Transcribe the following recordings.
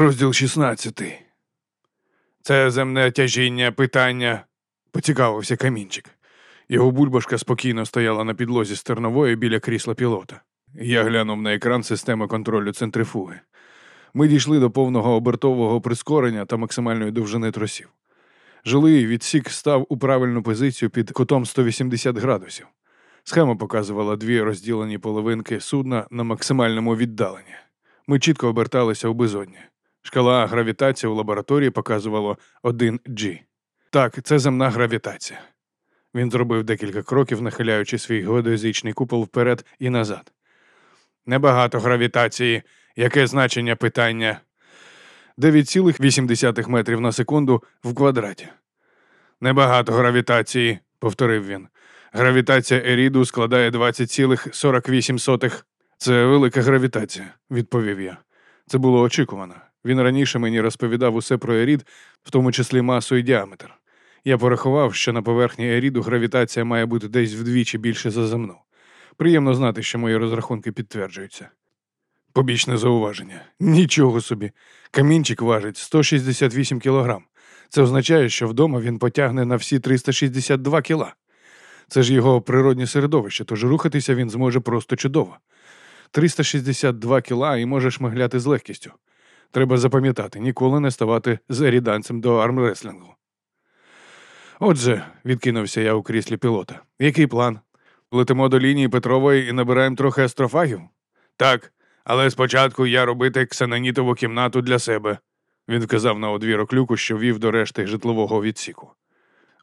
Розділ 16. Це земне тяжіння питання, поцікавився камінчик. Його бульбашка спокійно стояла на підлозі стернової біля крісла пілота. Я глянув на екран системи контролю центрифуги. Ми дійшли до повного обертового прискорення та максимальної довжини тросів. Жилий відсік став у правильну позицію під кутом 180 градусів. Схема показувала дві розділені половинки судна на максимальному віддаленні. Ми чітко оберталися у безодні. Шкала гравітації у лабораторії показувала 1G. Так, це земна гравітація. Він зробив декілька кроків, нахиляючи свій геодезичний купол вперед і назад. Небагато гравітації. Яке значення питання? 9,8 метрів на секунду в квадраті. Небагато гравітації, повторив він. Гравітація Еріду складає 20,48. Це велика гравітація, відповів я. Це було очікувано. Він раніше мені розповідав усе про Ерід, в тому числі масу і діаметр. Я порахував, що на поверхні Еріду гравітація має бути десь вдвічі більше за земну. Приємно знати, що мої розрахунки підтверджуються. Побічне зауваження. Нічого собі. Камінчик важить 168 кілограм. Це означає, що вдома він потягне на всі 362 кіла. Це ж його природне середовище, тож рухатися він зможе просто чудово. 362 кіла і може шмигляти з легкістю. Треба запам'ятати, ніколи не ставати з еріданцем до армреслінгу. Отже, відкинувся я у кріслі пілота. Який план? Летимо до лінії Петрової і набираємо трохи астрофагів? Так, але спочатку я робити ксенонітову кімнату для себе. Він вказав на одвірок люку, що вів до решти житлового відсіку.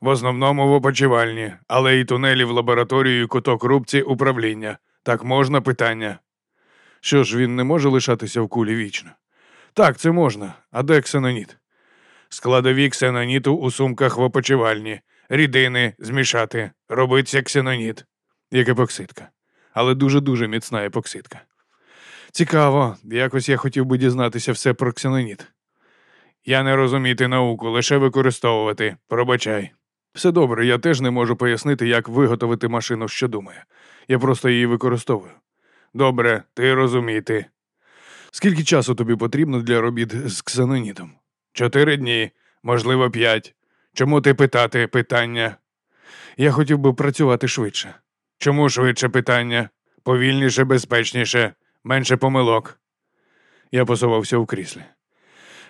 В основному в опочивальні, але і тунелі в лабораторію і куток рубці управління. Так можна питання. Що ж, він не може лишатися в кулі вічно? Так, це можна. А де ксеноніт? Складові ксеноніту у сумках в опочивальні, рідини змішати, робиться ксеноніт, як епоксидка. Але дуже-дуже міцна епоксидка. Цікаво, якось я хотів би дізнатися все про ксеноніт. Я не розуміти науку, лише використовувати. Пробачай. Все добре, я теж не можу пояснити, як виготовити машину, що думає. Я просто її використовую. Добре, ти розуміти. Скільки часу тобі потрібно для робіт з ксенонітом? Чотири дні, можливо, п'ять. Чому ти питати питання? Я хотів би працювати швидше. Чому швидше питання? Повільніше, безпечніше, менше помилок. Я посувався у кріслі.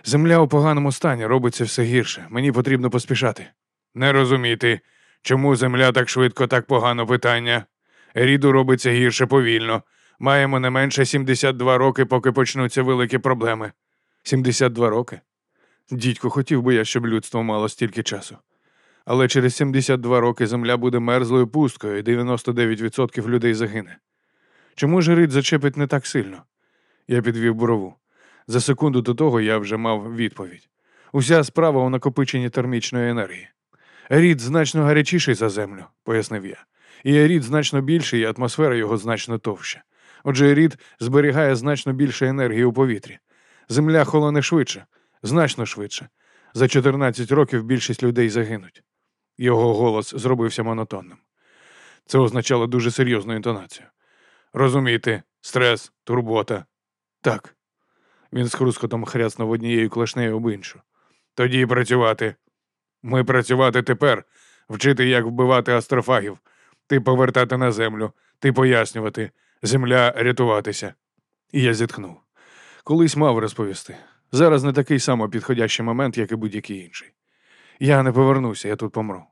Земля у поганому стані робиться все гірше. Мені потрібно поспішати. Не розуміти, чому земля так швидко, так погано питання. Ріду робиться гірше повільно. Маємо не менше 72 роки, поки почнуться великі проблеми. 72 роки? Дідько, хотів би я, щоб людство мало стільки часу. Але через 72 роки земля буде мерзлою пусткою, і 99% людей загине. Чому ж рид зачепить не так сильно? Я підвів брову. За секунду до того я вже мав відповідь. Уся справа у накопиченні термічної енергії. Рід значно гарячіший за землю, пояснив я. І рід значно більший, і атмосфера його значно товща. Отже, рід зберігає значно більше енергії у повітрі. Земля холоне швидше, значно швидше. За 14 років більшість людей загинуть. Його голос зробився монотонним. Це означало дуже серйозну інтонацію. Розуміти, стрес, турбота. Так. Він з хрускотом хряснув однією клешнею об іншу. Тоді працювати. Ми працювати тепер, вчити, як вбивати астрофагів, ти повертати на землю, ти пояснювати, земля рятуватися. І я зітхнув. Колись мав розповісти. Зараз не такий само підходящий момент, як і будь-який інший. Я не повернуся, я тут помру.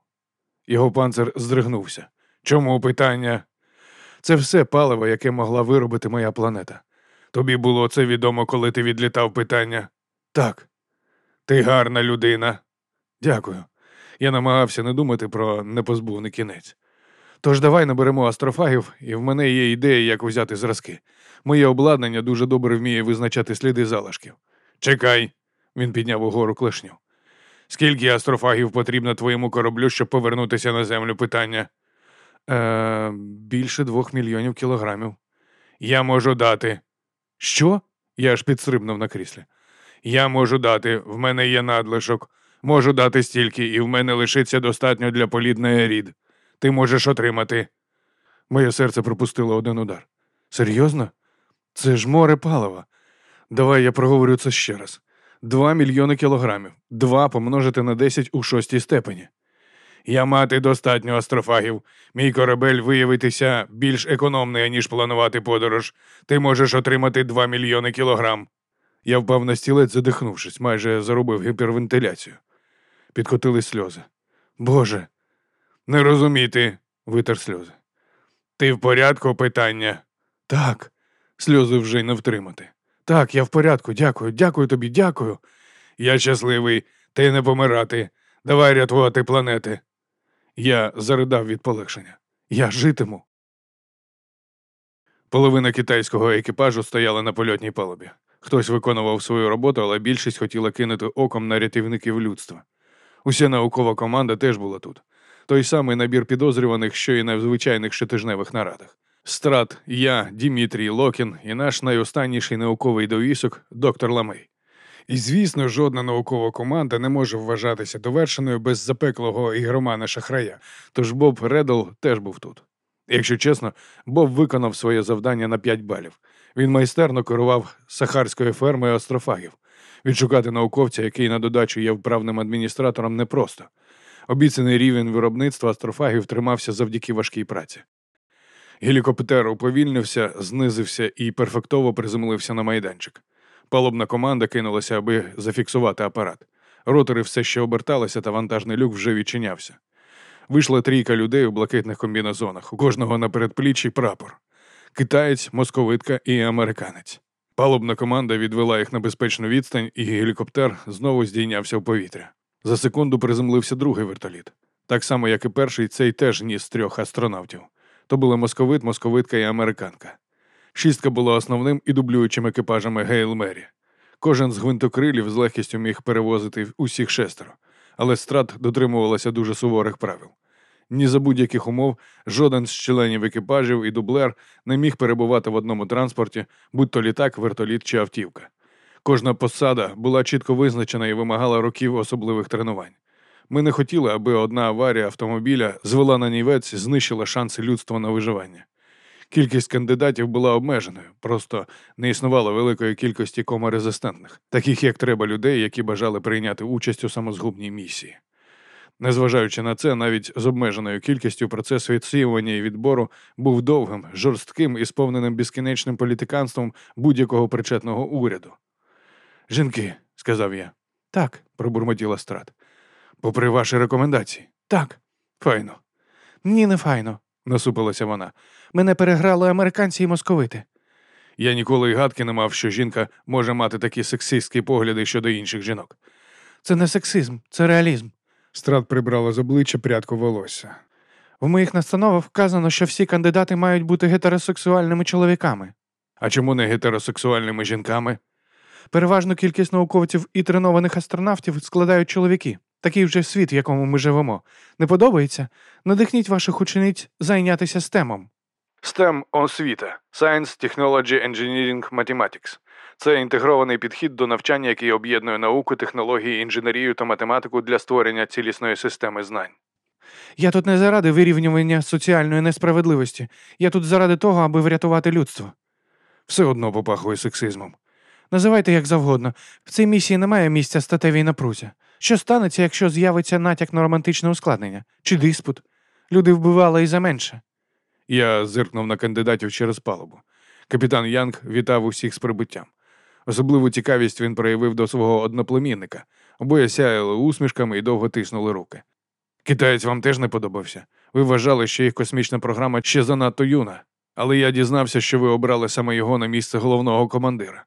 Його панцир здригнувся. Чому питання? Це все паливо, яке могла виробити моя планета. Тобі було це відомо, коли ти відлітав питання? Так. Ти гарна людина. Дякую. Я намагався не думати про непозбувний кінець. Тож давай наберемо астрофагів, і в мене є ідея, як взяти зразки. Моє обладнання дуже добре вміє визначати сліди залишків. Чекай, він підняв угору клешню. Скільки астрофагів потрібно твоєму кораблю, щоб повернутися на землю питання? Е, Більше двох мільйонів кілограмів. Я можу дати. Що? Я аж підстрибнув на кріслі. Я можу дати, в мене є надлишок. Можу дати стільки, і в мене лишиться достатньо для політної рід. Ти можеш отримати. Моє серце пропустило один удар. Серйозно? Це ж море палива. Давай я проговорю це ще раз. Два мільйони кілограмів. Два помножити на 10 у шостій степені. Я мати достатньо астрофагів. Мій корабель виявитися більш економний, ніж планувати подорож. Ти можеш отримати 2 мільйони кілограм. Я впав на стілець, задихнувшись, майже заробив гіпервентиляцію. Підкотили сльози. Боже, не розуміти, витер сльози. Ти в порядку питання? Так, сльози вже й не втримати. Так, я в порядку, дякую, дякую тобі, дякую. Я щасливий, ти не помирати. Давай рятувати планети. Я заридав від полегшення. Я житиму. Половина китайського екіпажу стояла на польотній палубі. Хтось виконував свою роботу, але більшість хотіла кинути оком на рятівників людства. Уся наукова команда теж була тут. Той самий набір підозрюваних, що і на звичайних щотижневих нарадах. Страт, я, Дімітрій Локін і наш найостанніший науковий довісок доктор Ламей. І, звісно, жодна наукова команда не може вважатися довершеною без запеклого ігромана шахрая, тож Боб Реддл теж був тут. Якщо чесно, Боб виконав своє завдання на 5 балів. Він майстерно керував сахарською фермою астрофагів. Відшукати науковця, який на додачу є вправним адміністратором, непросто. Обіцяний рівень виробництва астрофагів тримався завдяки важкій праці. Гелікоптер уповільнився, знизився і перфектово приземлився на майданчик. Палубна команда кинулася, аби зафіксувати апарат. Ротори все ще оберталися, та вантажний люк вже відчинявся. Вийшла трійка людей у блакитних комбінезонах, у кожного на передпліччі прапор. Китаєць, московитка і американець. Палубна команда відвела їх на безпечну відстань, і гелікоптер знову здійнявся в повітря. За секунду приземлився другий вертоліт. Так само, як і перший, цей теж ніс трьох астронавтів. То були московит, московитка і американка. Шістка була основним і дублюючим екіпажами Гейл Мері. Кожен з гвинтокрилів з легкістю міг перевозити усіх шестеро, але страт дотримувалася дуже суворих правил. Ні за будь-яких умов жоден з членів екіпажів і дублер не міг перебувати в одному транспорті, будь то літак, вертоліт чи автівка. Кожна посада була чітко визначена і вимагала років особливих тренувань. Ми не хотіли, аби одна аварія автомобіля звела на нівець, і знищила шанси людства на виживання. Кількість кандидатів була обмеженою, просто не існувало великої кількості коморезистентних, таких як треба людей, які бажали прийняти участь у самозгубній місії. Незважаючи на це, навіть з обмеженою кількістю процес відсіювання і відбору був довгим, жорстким і сповненим безкінечним політиканством будь-якого причетного уряду. Жінки, сказав я. Так, пробурмотіла страт. Попри ваші рекомендації. Так, файно. Ні, не файно, насупилася вона. Мене переграли американці і московити. Я ніколи й гадки не мав, що жінка може мати такі сексистські погляди щодо інших жінок. Це не сексизм, це реалізм. Страт прибрала з обличчя прядку волосся. В моїх настановах вказано, що всі кандидати мають бути гетеросексуальними чоловіками. А чому не гетеросексуальними жінками? Переважну кількість науковців і тренованих астронавтів складають чоловіки. Такий вже світ, в якому ми живемо. Не подобається? Надихніть ваших учениць зайнятися стемом. STEM – освіта Science, Technology, Engineering, Mathematics. Це інтегрований підхід до навчання, який об'єднує науку, технології, інженерію та математику для створення цілісної системи знань. Я тут не заради вирівнювання соціальної несправедливості. Я тут заради того, аби врятувати людство. Все одно попахує сексизмом. Називайте як завгодно. В цій місії немає місця статевій напрузі. Що станеться, якщо з'явиться натяк на романтичне ускладнення чи диспут? Люди вбивали і за менше. Я зиркнув на кандидатів через палубу. Капітан Янг вітав усіх з прибуттям. Особливу цікавість він проявив до свого одноплемінника. Обоє сяяли усмішками і довго тиснули руки. Китаєць вам теж не подобався. Ви вважали, що їх космічна програма ще занадто юна, але я дізнався, що ви обрали саме його на місце головного командира.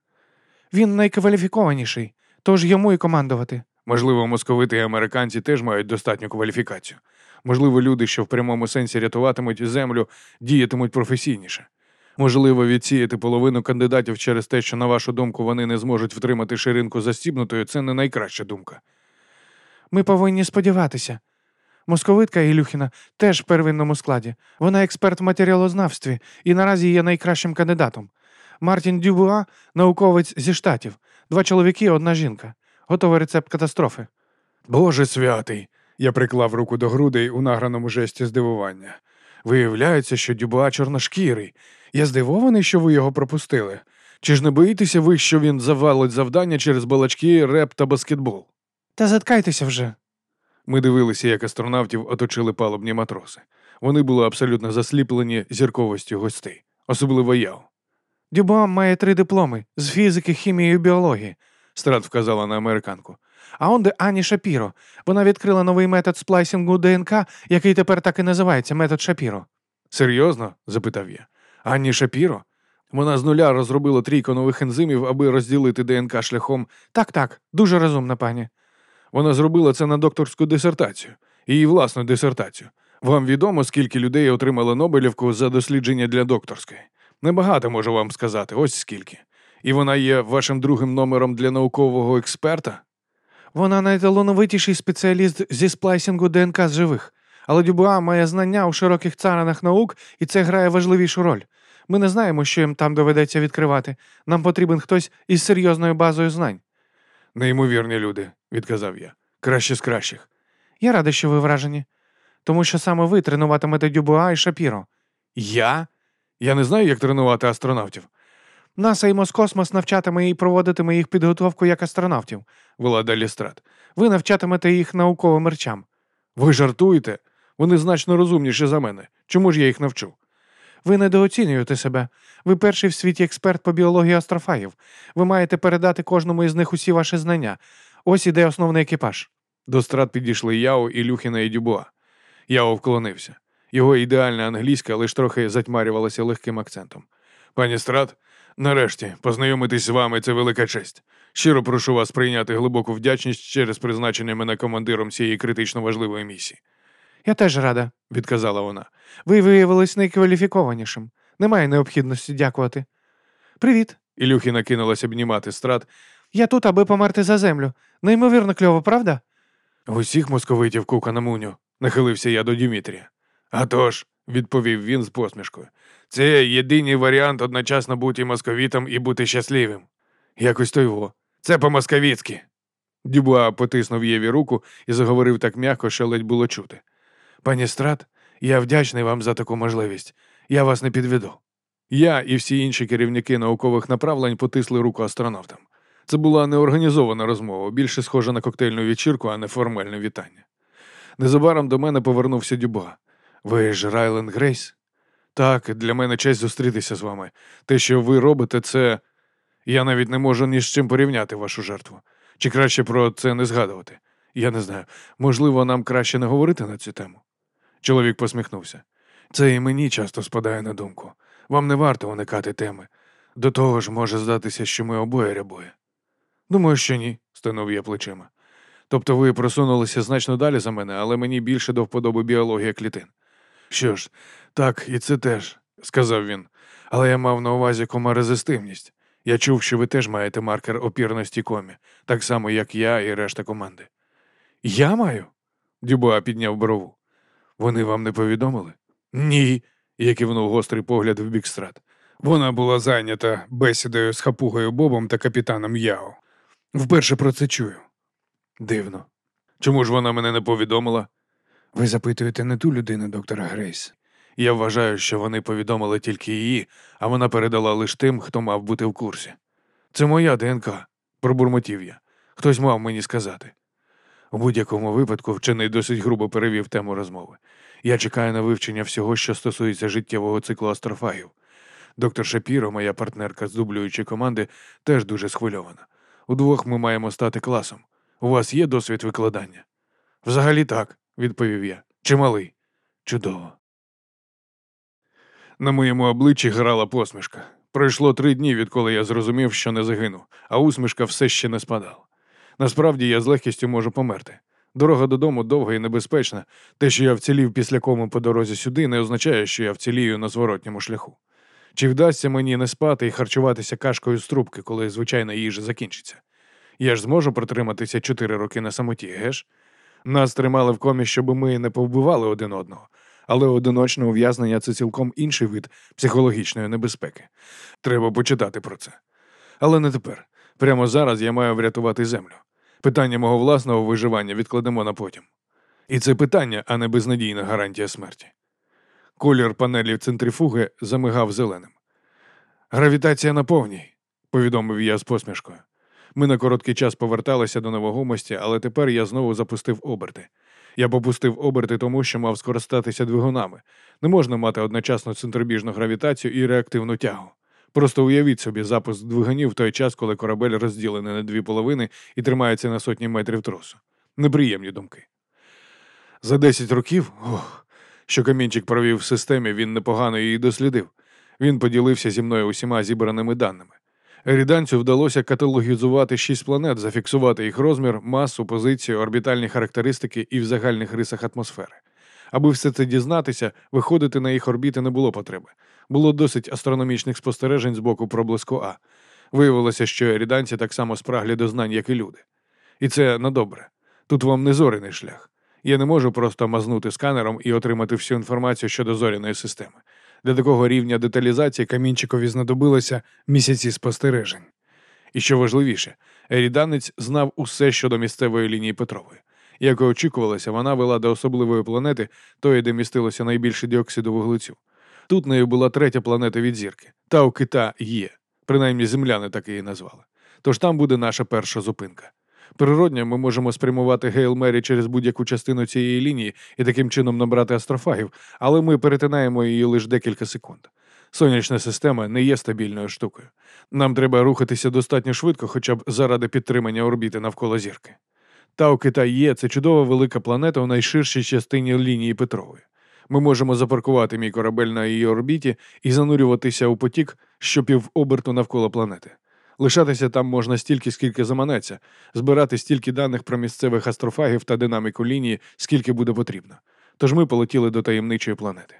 Він найкваліфікованіший, тож йому і командувати. Можливо, московити і американці теж мають достатню кваліфікацію. Можливо, люди, що в прямому сенсі рятуватимуть землю, діятимуть професійніше. Можливо, відсіяти половину кандидатів через те, що, на вашу думку, вони не зможуть втримати ширинку застібнутою, це не найкраща думка. Ми повинні сподіватися. Московитка Ілюхіна теж в первинному складі. Вона експерт в матеріалознавстві і наразі є найкращим кандидатом. Мартін Дюбуа науковець зі штатів, два чоловіки, одна жінка. Готовий рецепт катастрофи. Боже святий. Я приклав руку до грудей у награному жесті здивування. Виявляється, що Дюбуа чорношкірий. Я здивований, що ви його пропустили. Чи ж не боїтеся ви, що він завалить завдання через балачки, реп та баскетбол? Та заткайтеся вже. Ми дивилися, як астронавтів оточили палубні матроси. Вони були абсолютно засліплені зірковістю гостей, особливо я. Дюбуа має три дипломи з фізики, хімії і біології, Страт вказала на американку. а он де Ані Шапіро. Вона відкрила новий метод сплайсингу ДНК, який тепер так і називається метод Шапіро. Серйозно? запитав я. Анні Шапіро? Вона з нуля розробила трійко нових ензимів, аби розділити ДНК шляхом. Так, так, дуже розумна пані. Вона зробила це на докторську дисертацію, її власну дисертацію. Вам відомо, скільки людей отримали Нобелівку за дослідження для докторської? Небагато можу вам сказати, ось скільки. І вона є вашим другим номером для наукового експерта? Вона найталановитіший спеціаліст зі сплайсингу ДНК з живих. Але Дюбуа має знання у широких царинах наук, і це грає важливішу роль. Ми не знаємо, що їм там доведеться відкривати. Нам потрібен хтось із серйозною базою знань. Неймовірні люди, відказав я. Краще з кращих. Я радий, що ви вражені, тому що саме ви тренуватимете Дюбуа і Шапіро. Я? Я не знаю, як тренувати астронавтів. НАСА і Москосмос навчатиме і проводитиме їх підготовку як астронавтів. вела далі страт. Ви навчатимете їх науковим речам. Ви жартуєте? Вони значно розумніші за мене. Чому ж я їх навчу? Ви недооцінюєте себе. Ви перший в світі експерт по біології астрофагів. Ви маєте передати кожному із них усі ваші знання. Ось іде основний екіпаж. До страт підійшли Яо, Ілюхіна і Дюбуа. Яо вклонився. Його ідеальна англійська лише трохи затьмарювалася легким акцентом. Пані страт, нарешті, познайомитись з вами це велика честь. Щиро прошу вас прийняти глибоку вдячність через призначення мене командиром цієї критично важливої місії, Я теж рада, відказала вона. Ви виявились найкваліфікованішим. Немає необхідності дякувати. Привіт. Ілюхіна кинулась обнімати страт. Я тут, аби померти за землю. Неймовірно кльово, правда? В усіх московитів кука на муню, нахилився я до Дімітрія. «А тож», – відповів він з посмішкою. Це єдиний варіант одночасно бути московітом і бути щасливим. Якось то його. Це по-московіцьки. Дюбуа потиснув Єві руку і заговорив так м'яко, що ледь було чути. Пані Страт, я вдячний вам за таку можливість. Я вас не підведу. Я і всі інші керівники наукових направлень потисли руку астронавтам. Це була неорганізована розмова, більше схожа на коктейльну вечірку, а не формальне вітання. Незабаром до мене повернувся Дюба. Ви ж Райлен Грейс? Так, для мене честь зустрітися з вами. Те, що ви робите, це. Я навіть не можу ні з чим порівняти вашу жертву. Чи краще про це не згадувати? Я не знаю. Можливо, нам краще не говорити на цю тему. Чоловік посміхнувся. Це і мені часто спадає на думку. Вам не варто уникати теми. До того ж, може здатися, що ми обоє рябоє. Думаю, що ні, стинув я плечима. Тобто ви просунулися значно далі за мене, але мені більше до вподоби біологія клітин. Що ж, так, і це теж, сказав він. Але я мав на увазі комарезистивність. Я чув, що ви теж маєте маркер опірності комі, так само, як я і решта команди. Я маю? Дюбуа підняв брову. Вони вам не повідомили? Ні. Я кивнув гострий погляд в бік страт. Вона була зайнята бесідою з хапугою Бобом та капітаном Яо. Вперше про це чую. Дивно. Чому ж вона мене не повідомила? Ви запитуєте не ту людину, доктора Грейс. Я вважаю, що вони повідомили тільки її, а вона передала лише тим, хто мав бути в курсі. Це моя ДНК, пробурмотів я. Хтось мав мені сказати. У будь-якому випадку вчений досить грубо перевів тему розмови. Я чекаю на вивчення всього, що стосується життєвого циклу астрофагів. Доктор Шапіро, моя партнерка з дублюючої команди, теж дуже схвильована. Удвох ми маємо стати класом. У вас є досвід викладання? Взагалі так, відповів я. Чималий. Чудово. На моєму обличчі грала посмішка. Пройшло три дні, відколи я зрозумів, що не загину, а усмішка все ще не спадала. Насправді я з легкістю можу померти. Дорога додому довга і небезпечна. Те, що я вцілів після коми по дорозі сюди, не означає, що я вцілію на зворотньому шляху. Чи вдасться мені не спати і харчуватися кашкою з трубки, коли звичайна їжа закінчиться? Я ж зможу протриматися чотири роки на самоті, геш? Нас тримали в комі, щоб ми не повбивали один одного, але одиночне ув'язнення це цілком інший вид психологічної небезпеки. Треба почитати про це. Але не тепер. Прямо зараз я маю врятувати землю. Питання мого власного виживання відкладемо на потім. І це питання, а не безнадійна гарантія смерті. Колір панелі центрифуги замигав зеленим. Гравітація на повній, повідомив я з посмішкою. Ми на короткий час поверталися до невагомості, але тепер я знову запустив оберти. Я попустив оберти тому, що мав скористатися двигунами. Не можна мати одночасно центробіжну гравітацію і реактивну тягу. Просто уявіть собі запуск двигунів в той час, коли корабель розділений на дві половини і тримається на сотні метрів тросу. Неприємні думки. За 10 років, ох, що камінчик провів в системі, він непогано її дослідив. Він поділився зі мною усіма зібраними даними. Ріданцю вдалося каталогізувати шість планет, зафіксувати їх розмір, масу, позицію, орбітальні характеристики і в загальних рисах атмосфери. Аби все це дізнатися, виходити на їх орбіти не було потреби. Було досить астрономічних спостережень з боку проблиску А. Виявилося, що ріданці так само спраглі до знань, як і люди. І це на добре. Тут вам не зоряний шлях. Я не можу просто мазнути сканером і отримати всю інформацію щодо зоряної системи. Для такого рівня деталізації камінчикові знадобилося місяці спостережень. І що важливіше, Еріданець знав усе щодо місцевої лінії Петрової. Як і очікувалося, вона вела до особливої планети, тої, де містилося найбільше діоксиду вуглецю. Тут нею була третя планета від зірки Тау Кита Є. Принаймні земляни так її назвали. Тож там буде наша перша зупинка. Природньо ми можемо спрямувати Гейл Мері через будь-яку частину цієї лінії і таким чином набрати астрофагів, але ми перетинаємо її лише декілька секунд. Сонячна система не є стабільною штукою. Нам треба рухатися достатньо швидко, хоча б заради підтримання орбіти навколо зірки. Тау Китай є це чудова велика планета у найширшій частині лінії Петрової. Ми можемо запаркувати мій корабель на її орбіті і занурюватися у потік, що півоберту навколо планети. Лишатися там можна стільки, скільки заманеться, збирати стільки даних про місцевих астрофагів та динаміку лінії, скільки буде потрібно. Тож ми полетіли до таємничої планети.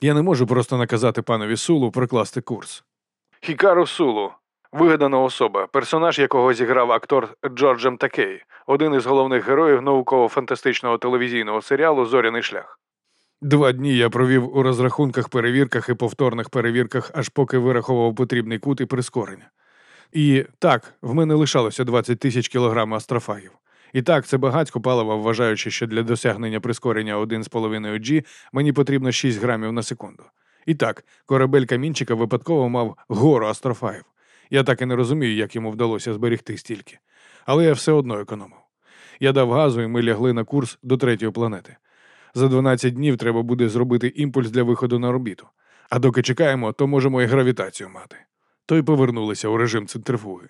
Я не можу просто наказати панові Сулу прокласти курс. Хікару Сулу вигадана особа, персонаж якого зіграв актор Джорджем Такей, один із головних героїв науково-фантастичного телевізійного серіалу Зоряний шлях. Два дні я провів у розрахунках, перевірках і повторних перевірках, аж поки вираховував потрібний кут і прискорення. І так, в мене лишалося 20 тисяч кілограм астрофагів. І так, це багатько палива, вважаючи, що для досягнення прискорення 1,5 G мені потрібно 6 грамів на секунду. І так, корабель камінчика випадково мав гору астрофагів. Я так і не розумію, як йому вдалося зберегти стільки. Але я все одно економив. Я дав газу, і ми лягли на курс до третьої планети. За 12 днів треба буде зробити імпульс для виходу на орбіту. А доки чекаємо, то можемо і гравітацію мати. То й повернулися у режим центрифуги.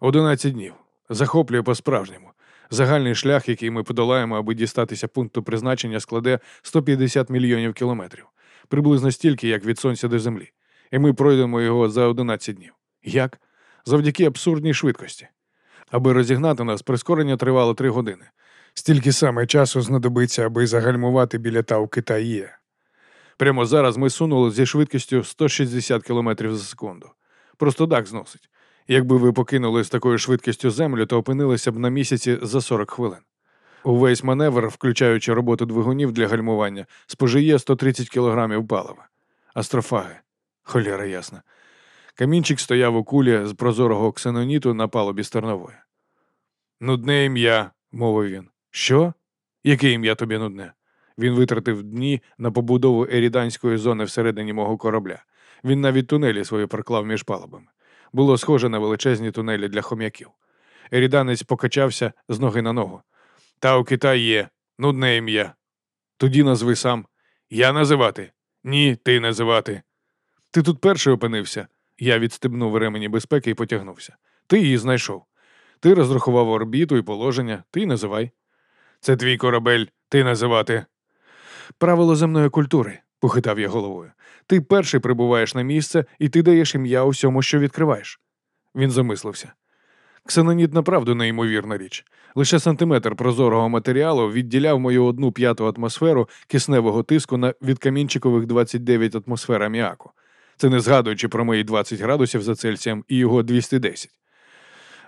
11 днів. Захоплює по-справжньому. Загальний шлях, який ми подолаємо, аби дістатися пункту призначення, складе 150 мільйонів кілометрів, приблизно стільки, як від сонця до землі. І ми пройдемо його за 11 днів. Як? Завдяки абсурдній швидкості. Аби розігнати нас, прискорення тривало 3 години. Стільки саме часу знадобиться, аби загальмувати біля Тау Китаїє. Прямо зараз ми сунули зі швидкістю 160 км за секунду. Просто так зносить. Якби ви покинули з такою швидкістю землю, то опинилися б на місяці за 40 хвилин. Увесь маневр, включаючи роботу двигунів для гальмування, спожиє 130 кг палива. Астрофаги. Холєра ясна. Камінчик стояв у кулі з прозорого ксеноніту на палубі стернової. Нудне ім'я, мовив він. Що? Яке ім'я тобі нудне? Він витратив дні на побудову еріданської зони всередині мого корабля. Він навіть тунелі свої проклав між палубами. Було схоже на величезні тунелі для хом'яків. Еріданець покачався з ноги на ногу. Та у Китай є, нудне ім'я. Тоді назви сам. Я називати? Ні, ти називати. Ти тут перший опинився. Я відстебнув ремені безпеки і потягнувся. Ти її знайшов. Ти розрахував орбіту і положення, ти називай. Це твій корабель, ти називати. Правило земної культури, похитав я головою. Ти перший прибуваєш на місце, і ти даєш ім'я усьому, що відкриваєш. Він замислився. Ксеноніт направду неймовірна річ. Лише сантиметр прозорого матеріалу відділяв мою одну п'яту атмосферу кисневого тиску на від камінчикових 29 атмосфер аміаку. Це не згадуючи про мої 20 градусів за Цельсієм і його 210.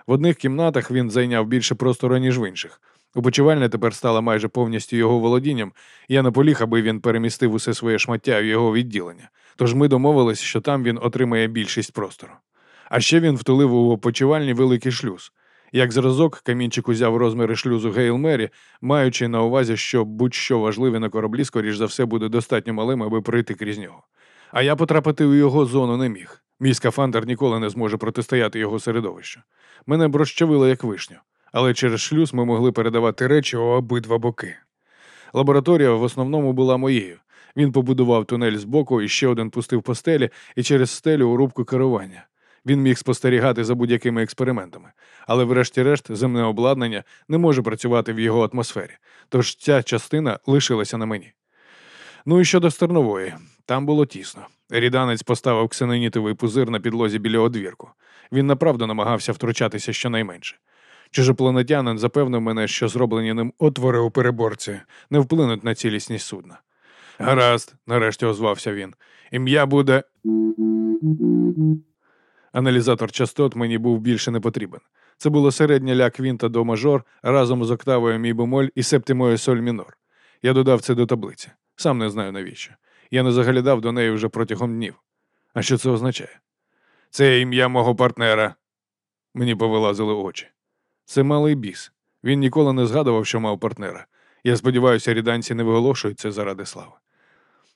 В одних кімнатах він зайняв більше простору, ніж в інших. Опочивальня тепер стала майже повністю його володінням. Я наполіг, аби він перемістив усе своє шмаття в його відділення. Тож ми домовились, що там він отримає більшість простору. А ще він втулив у опочивальні великий шлюз. Як зразок, камінчик узяв розміри шлюзу Гейл Мері, маючи на увазі, що будь-що важливе на кораблі, скоріш за все, буде достатньо малим, аби пройти крізь нього. А я потрапити у його зону не міг. Мій скафандр ніколи не зможе протистояти його середовищу. Мене б розчавило як вишню, але через шлюз ми могли передавати речі у обидва боки. Лабораторія в основному була моєю. Він побудував тунель збоку і ще один пустив по стелі і через стелю у рубку керування. Він міг спостерігати за будь-якими експериментами, але, врешті-решт, земне обладнання не може працювати в його атмосфері, тож ця частина лишилася на мені. Ну і щодо стернової, там було тісно. Ріданець поставив ксенонітовий пузир на підлозі біля одвірку. Він направду намагався втручатися щонайменше. Чужопланетянин запевнив мене, що зроблені ним отвори у переборці не вплинуть на цілісність судна. Гаразд, нарешті озвався він. Ім'я буде. Аналізатор частот мені був більше не потрібен. Це було середня ля квінта до мажор разом з октавою мій бемоль і септимою соль мінор. Я додав це до таблиці. Сам не знаю навіщо. Я не заглядав до неї вже протягом днів. А що це означає? Це ім'я мого партнера. Мені повилазили очі. Це малий біс. Він ніколи не згадував, що мав партнера. Я сподіваюся, ріданці не виголошують це заради слави.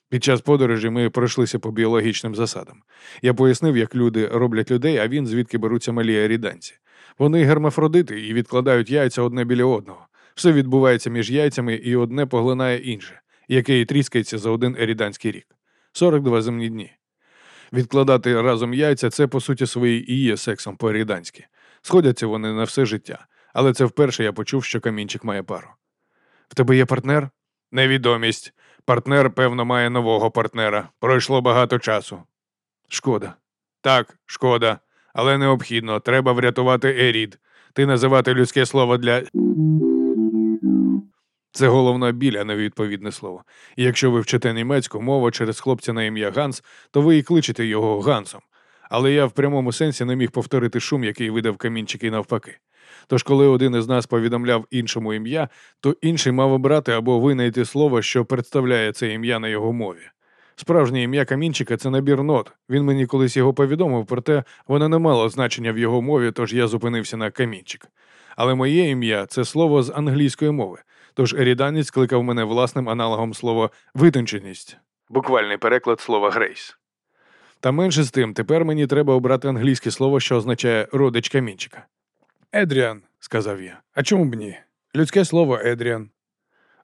Під час подорожі ми пройшлися по біологічним засадам. Я пояснив, як люди роблять людей, а він звідки беруться малі ріданці. Вони гермафродити і відкладають яйця одне біля одного. Все відбувається між яйцями і одне поглинає інше, яке і тріскається за один еріданський рік 42 земні дні. Відкладати разом яйця це, по суті, свої і є сексом по-еріданськи. Сходяться вони на все життя, але це вперше я почув, що камінчик має пару. В тебе є партнер? Невідомість. Партнер, певно, має нового партнера. Пройшло багато часу. Шкода. Так, шкода. Але необхідно. Треба врятувати Ерід. Ти називати людське слово для. Це головна біль, а не відповідне слово. І якщо ви вчите німецьку мову через хлопця на ім'я Ганс, то ви і кличете його Гансом. Але я в прямому сенсі не міг повторити шум, який видав камінчики навпаки. Тож, коли один із нас повідомляв іншому ім'я, то інший мав обрати або винайти слово, що представляє це ім'я на його мові. Справжнє ім'я камінчика це набір нот. Він мені колись його повідомив, проте воно не мало значення в його мові, тож я зупинився на камінчик. Але моє ім'я це слово з англійської мови, тож еріданець кликав мене власним аналогом слова витонченість, буквальний переклад слова грейс. Та менше з тим, тепер мені треба обрати англійське слово, що означає родич камінчика. Едріан, сказав я. А чому б ні? Людське слово Едріан.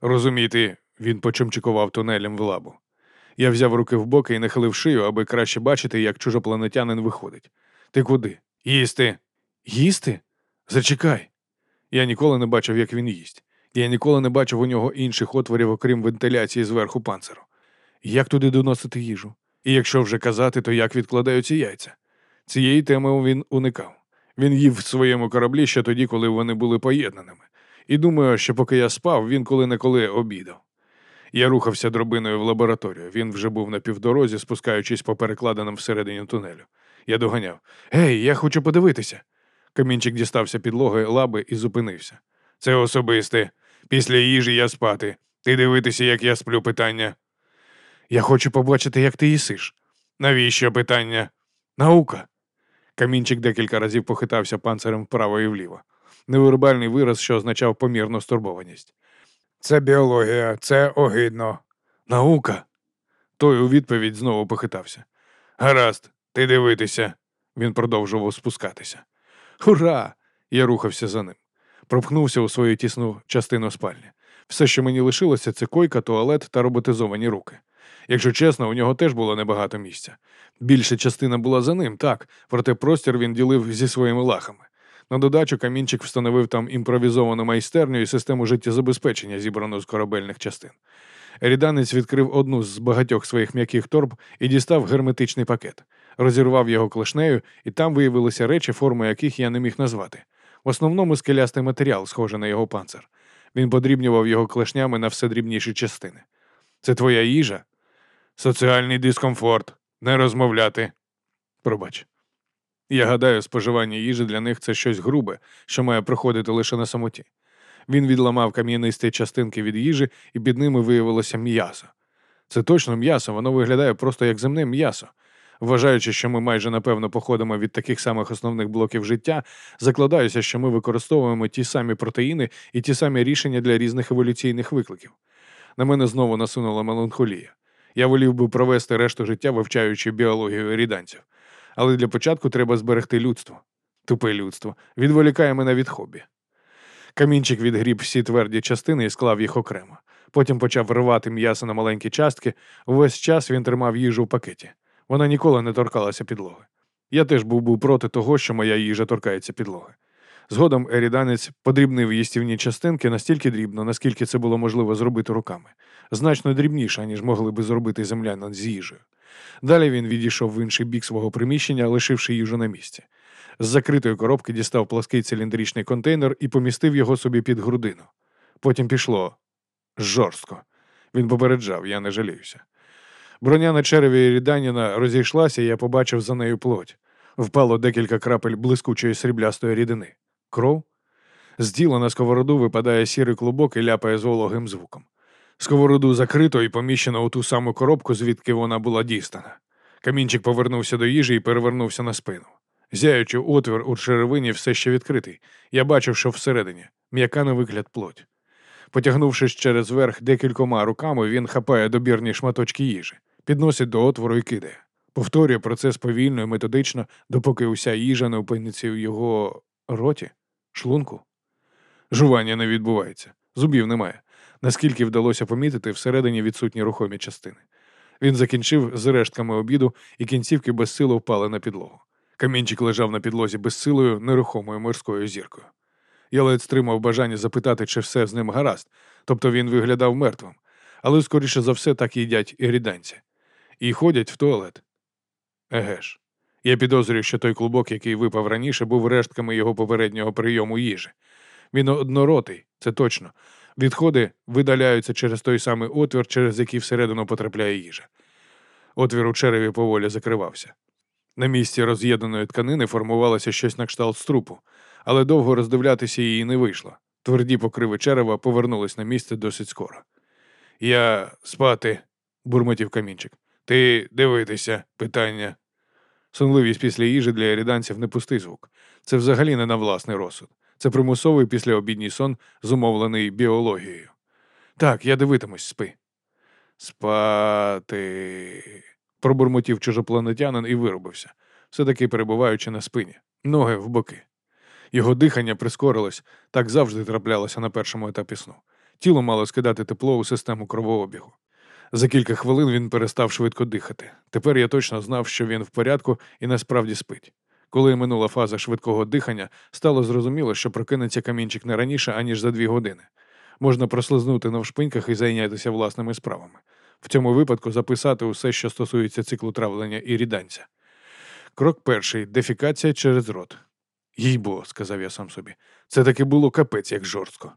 Розуміти, він почомчикував тунелем в лабу. Я взяв руки в боки і нахилив шию, аби краще бачити, як чужопланетянин виходить. Ти куди? Їсти. Їсти? Зачекай. Я ніколи не бачив, як він їсть. Я ніколи не бачив у нього інших отворів, окрім вентиляції зверху панциру. Як туди доносити їжу? І якщо вже казати, то як відкладаються яйця? Цієї теми він уникав. Він їв в своєму кораблі ще тоді, коли вони були поєднаними. І думаю, що поки я спав, він коли-неколи обідав. Я рухався дробиною в лабораторію. Він вже був на півдорозі, спускаючись по перекладеним всередині тунелю. Я доганяв Гей, я хочу подивитися. Камінчик дістався підлоги лаби і зупинився. Це особисте. Після їжі я спати. Ти дивитися, як я сплю питання. Я хочу побачити, як ти їсиш. Навіщо питання? Наука. Камінчик декілька разів похитався панцирем вправо і вліво. Невербальний вираз, що означав помірну стурбованість. Це біологія, це огидно. Наука. Той у відповідь знову похитався. Гаразд, ти дивитися. Він продовжував спускатися. Ура! Я рухався за ним. Пропхнувся у свою тісну частину спальні. Все, що мені лишилося, це койка, туалет та роботизовані руки. Якщо чесно, у нього теж було небагато місця. Більша частина була за ним, так, проте простір він ділив зі своїми лахами. На додачу камінчик встановив там імпровізовану майстерню і систему життєзабезпечення, зібрану з корабельних частин. Ріданець відкрив одну з багатьох своїх м'яких торб і дістав герметичний пакет, розірвав його клешнею, і там виявилися речі, форми яких я не міг назвати. В основному скелястий матеріал, схожий на його панцир. Він подрібнював його клешнями на все дрібніші частини. Це твоя їжа? Соціальний дискомфорт. Не розмовляти. Пробач. Я гадаю, споживання їжі для них це щось грубе, що має проходити лише на самоті. Він відламав кам'янисті частинки від їжі, і під ними виявилося м'ясо. Це точно м'ясо, воно виглядає просто як земне м'ясо. Вважаючи, що ми майже напевно походимо від таких самих основних блоків життя, закладаюся, що ми використовуємо ті самі протеїни і ті самі рішення для різних еволюційних викликів. На мене знову насунула меланхолія. Я волів би провести решту життя, вивчаючи біологію ріданців. Але для початку треба зберегти людство. Тупе людство. Відволікає мене від хобі. Камінчик відгріб всі тверді частини і склав їх окремо. Потім почав рвати м'ясо на маленькі частки. Увесь час він тримав їжу в пакеті. Вона ніколи не торкалася підлоги. Я теж був був проти того, що моя їжа торкається підлоги. Згодом еріданець подрібнив їстівні частинки настільки дрібно, наскільки це було можливо зробити руками, значно дрібніше, ніж могли би зробити земляни з їжею. Далі він відійшов в інший бік свого приміщення, лишивши їжу на місці. З закритої коробки дістав плаский циліндричний контейнер і помістив його собі під грудину. Потім пішло жорстко. Він попереджав, я не жаліюся. Броня на череві ріданіна розійшлася, і я побачив за нею плоть. Впало декілька крапель блискучої сріблястої рідини. Кров? З тіла на сковороду випадає сірий клубок і ляпає з вологим звуком. Сковороду закрито і поміщено у ту саму коробку, звідки вона була дістана. Камінчик повернувся до їжі і перевернувся на спину. Зяючи отвір у черевині все ще відкритий. Я бачив, що всередині м'яка на вигляд плоть. Потягнувшись через верх декількома руками, він хапає добірні шматочки їжі, підносить до отвору і кидає. Повторює процес повільно і методично, допоки уся їжа не опиниться в його роті, шлунку. Жування не відбувається, зубів немає. Наскільки вдалося помітити, всередині відсутні рухомі частини. Він закінчив з рештками обіду, і кінцівки безсило впали на підлогу. Камінчик лежав на підлозі безсилою, нерухомою морською зіркою. Я ледь стримав бажання запитати, чи все з ним гаразд, тобто він виглядав мертвим, але, скоріше за все, так їдять і ріданці. І ходять в туалет. Еге ж. Я підозрюю, що той клубок, який випав раніше, був рештками його попереднього прийому їжі. Він одноротий, це точно. Відходи видаляються через той самий отвір, через який всередину потрапляє їжа. Отвір у череві поволі закривався. На місці роз'єднаної тканини формувалося щось на кшталт струпу, але довго роздивлятися її не вийшло. Тверді покриви черева повернулись на місце досить скоро. Я спати, бурмотів камінчик. Ти дивитися, питання. Сонливість після їжі для ріданців не пустий звук. Це взагалі не на власний розсуд. Це примусовий післяобідній сон, зумовлений біологією. Так, я дивитимусь, спи. Спати. пробурмотів чужопланетянин і вирубився, все таки перебуваючи на спині, ноги в боки. Його дихання прискорилось, так завжди траплялося на першому етапі сну. Тіло мало скидати тепло у систему кровообігу. За кілька хвилин він перестав швидко дихати. Тепер я точно знав, що він в порядку і насправді спить. Коли минула фаза швидкого дихання, стало зрозуміло, що прокинеться камінчик не раніше, аніж за дві години. Можна прослизнути навшпиньках і зайнятися власними справами. В цьому випадку записати усе, що стосується циклу травлення і ріданця. Крок перший дефікація через рот. Їй бо, сказав я сам собі, це таки було капець як жорстко.